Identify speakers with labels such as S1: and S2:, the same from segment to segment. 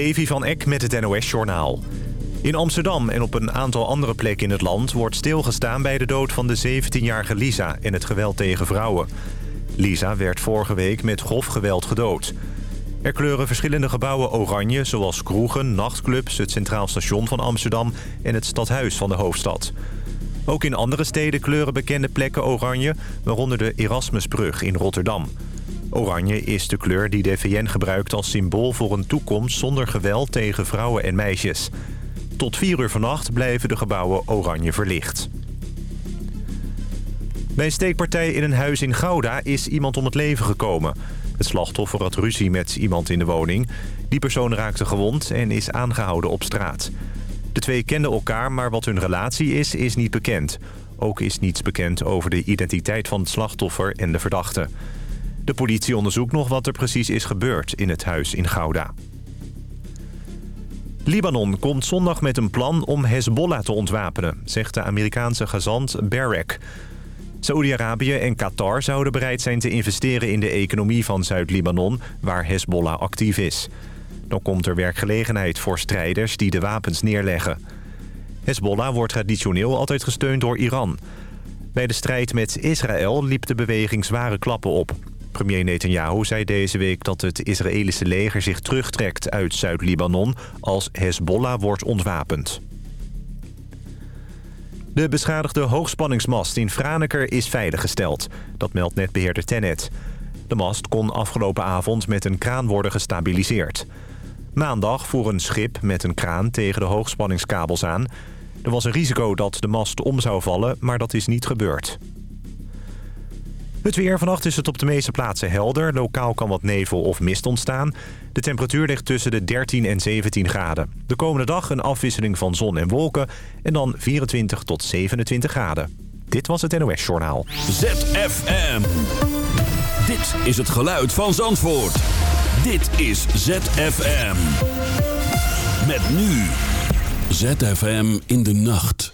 S1: Evi van Eck met het NOS-journaal. In Amsterdam en op een aantal andere plekken in het land... wordt stilgestaan bij de dood van de 17-jarige Lisa... en het geweld tegen vrouwen. Lisa werd vorige week met grof geweld gedood. Er kleuren verschillende gebouwen oranje... zoals kroegen, nachtclubs, het Centraal Station van Amsterdam... en het stadhuis van de hoofdstad. Ook in andere steden kleuren bekende plekken oranje... waaronder de Erasmusbrug in Rotterdam... Oranje is de kleur die de VN gebruikt als symbool voor een toekomst zonder geweld tegen vrouwen en meisjes. Tot 4 uur vannacht blijven de gebouwen oranje verlicht. Bij een steekpartij in een huis in Gouda is iemand om het leven gekomen. Het slachtoffer had ruzie met iemand in de woning. Die persoon raakte gewond en is aangehouden op straat. De twee kenden elkaar, maar wat hun relatie is, is niet bekend. Ook is niets bekend over de identiteit van het slachtoffer en de verdachte. De politie onderzoekt nog wat er precies is gebeurd in het huis in Gouda. Libanon komt zondag met een plan om Hezbollah te ontwapenen, zegt de Amerikaanse gezant Barak. Saoedi-Arabië en Qatar zouden bereid zijn te investeren in de economie van Zuid-Libanon, waar Hezbollah actief is. Dan komt er werkgelegenheid voor strijders die de wapens neerleggen. Hezbollah wordt traditioneel altijd gesteund door Iran. Bij de strijd met Israël liep de beweging zware klappen op. Premier Netanyahu zei deze week dat het Israëlische leger zich terugtrekt uit Zuid-Libanon als Hezbollah wordt ontwapend. De beschadigde hoogspanningsmast in Franeker is veiliggesteld. Dat meldt netbeheerder Tennet. De mast kon afgelopen avond met een kraan worden gestabiliseerd. Maandag voer een schip met een kraan tegen de hoogspanningskabels aan. Er was een risico dat de mast om zou vallen, maar dat is niet gebeurd. Het weer. Vannacht is het op de meeste plaatsen helder. Lokaal kan wat nevel of mist ontstaan. De temperatuur ligt tussen de 13 en 17 graden. De komende dag een afwisseling van zon en wolken. En dan 24 tot 27 graden. Dit was het NOS Journaal.
S2: ZFM. Dit is het geluid van Zandvoort. Dit is ZFM. Met nu. ZFM in de nacht.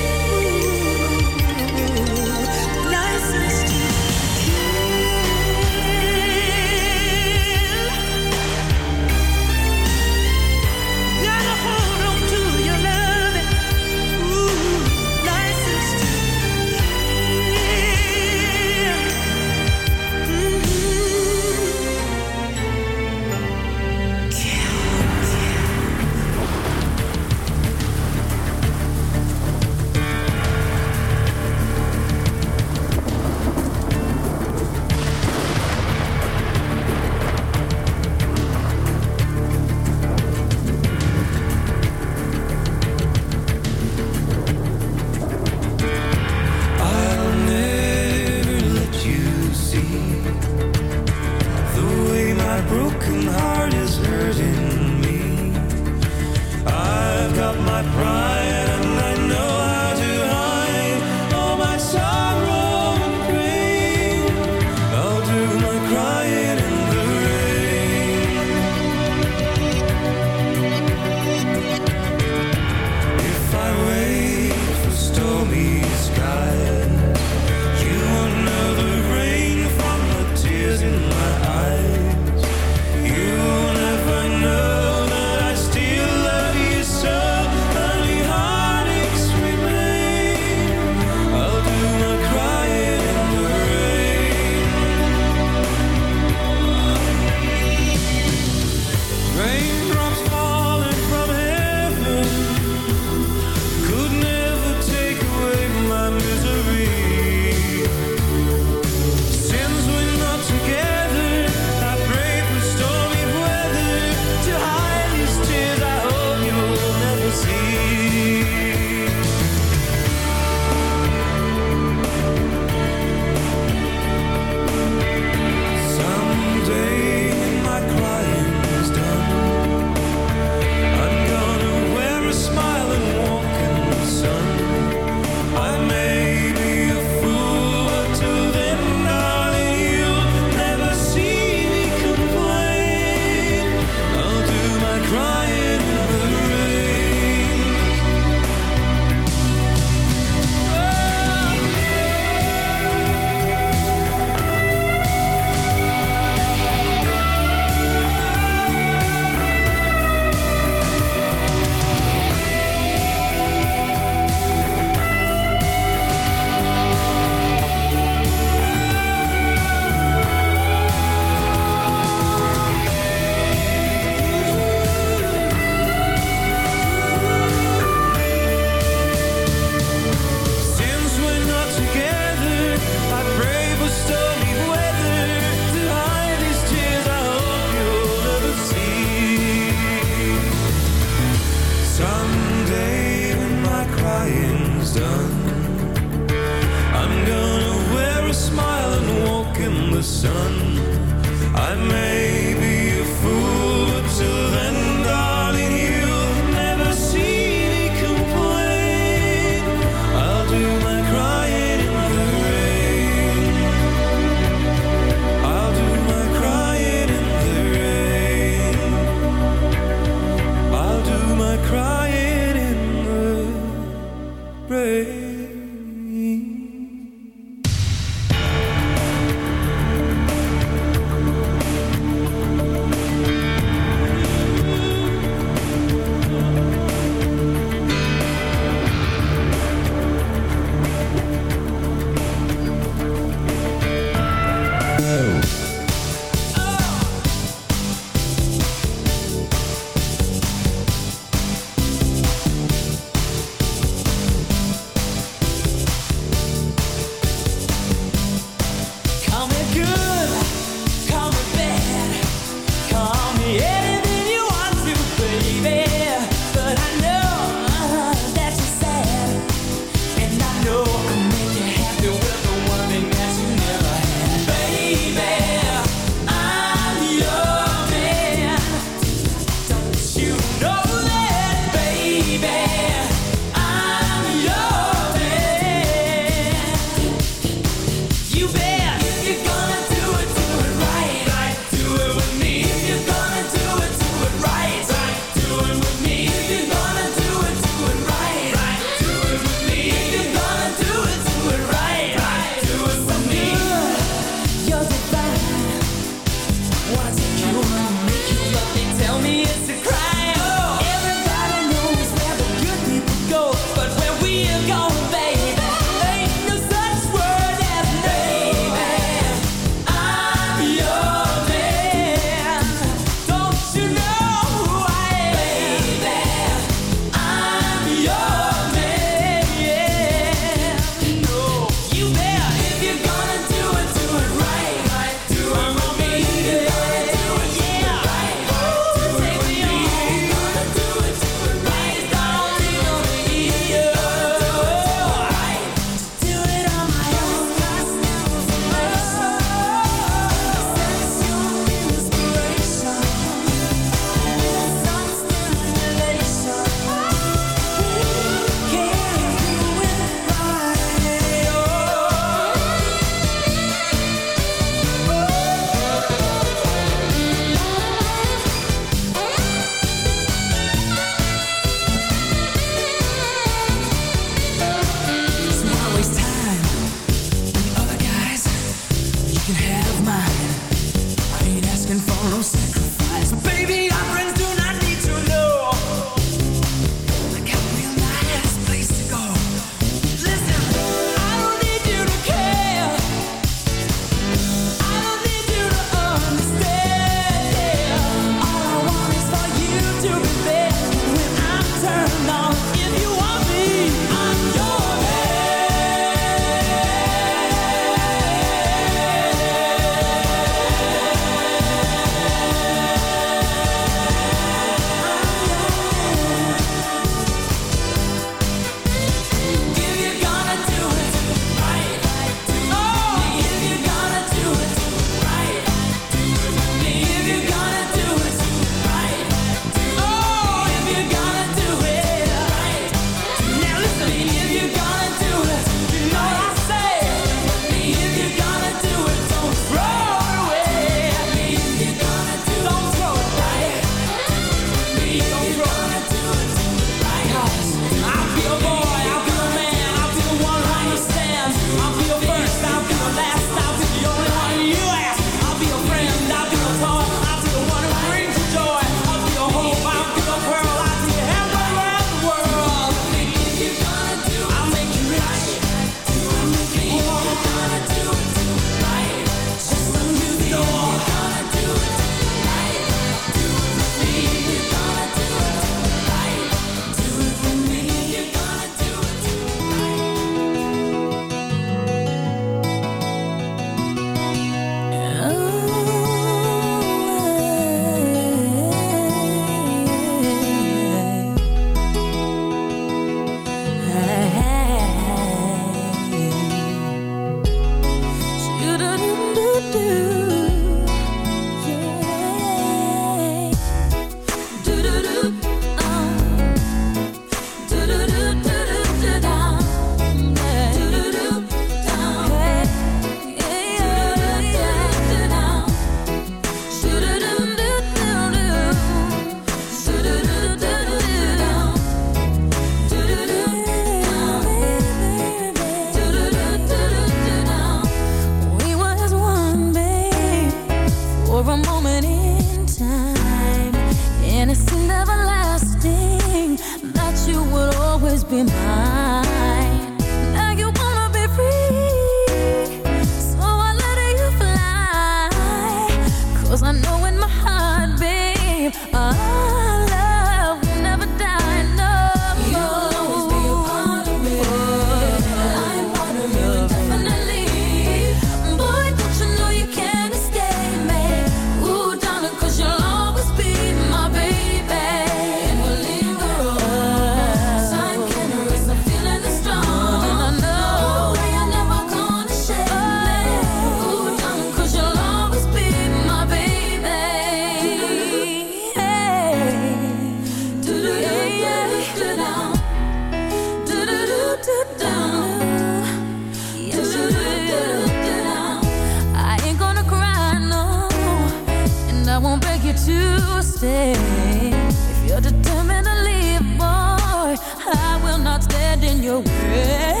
S3: in your
S2: way.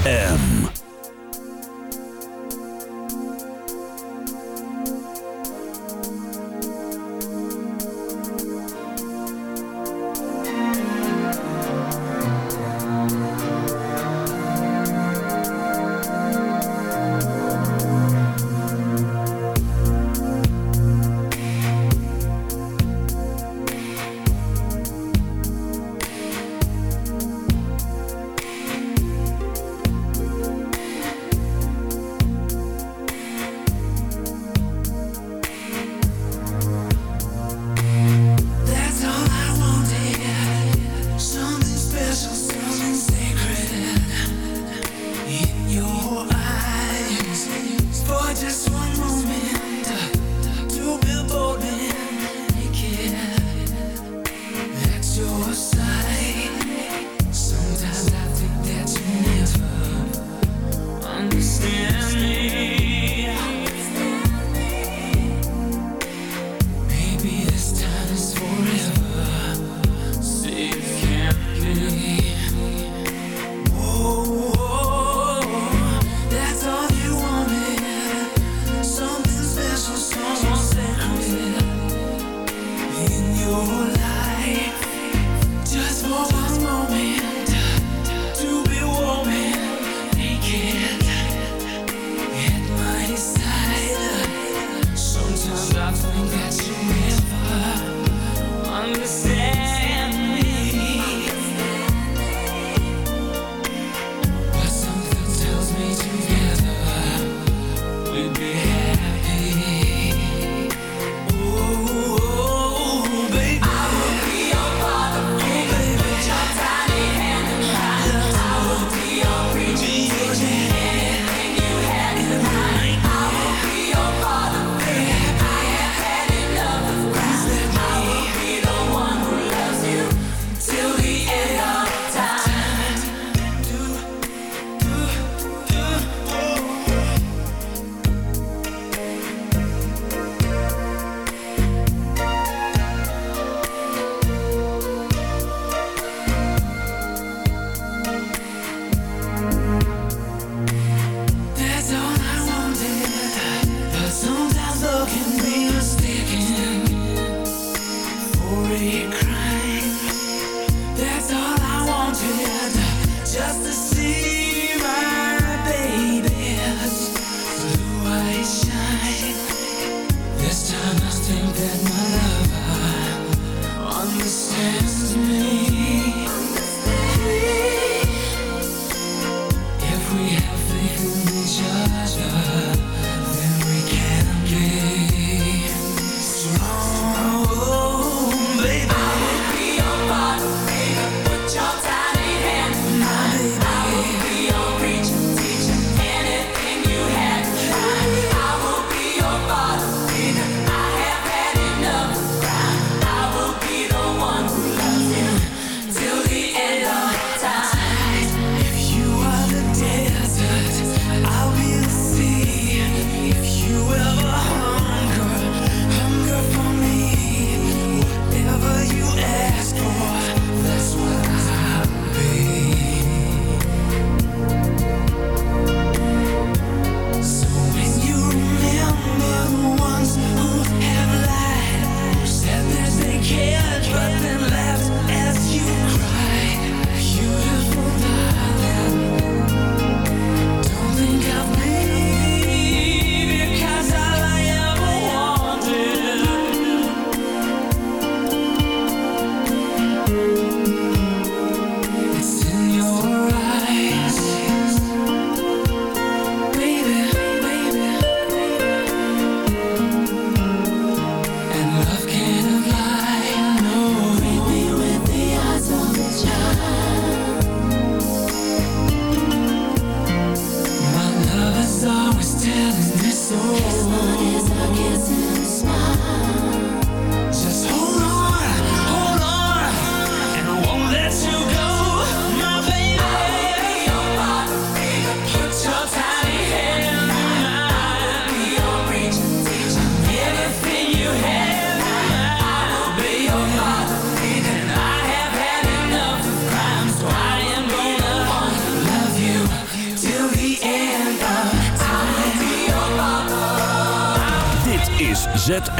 S4: ZFM.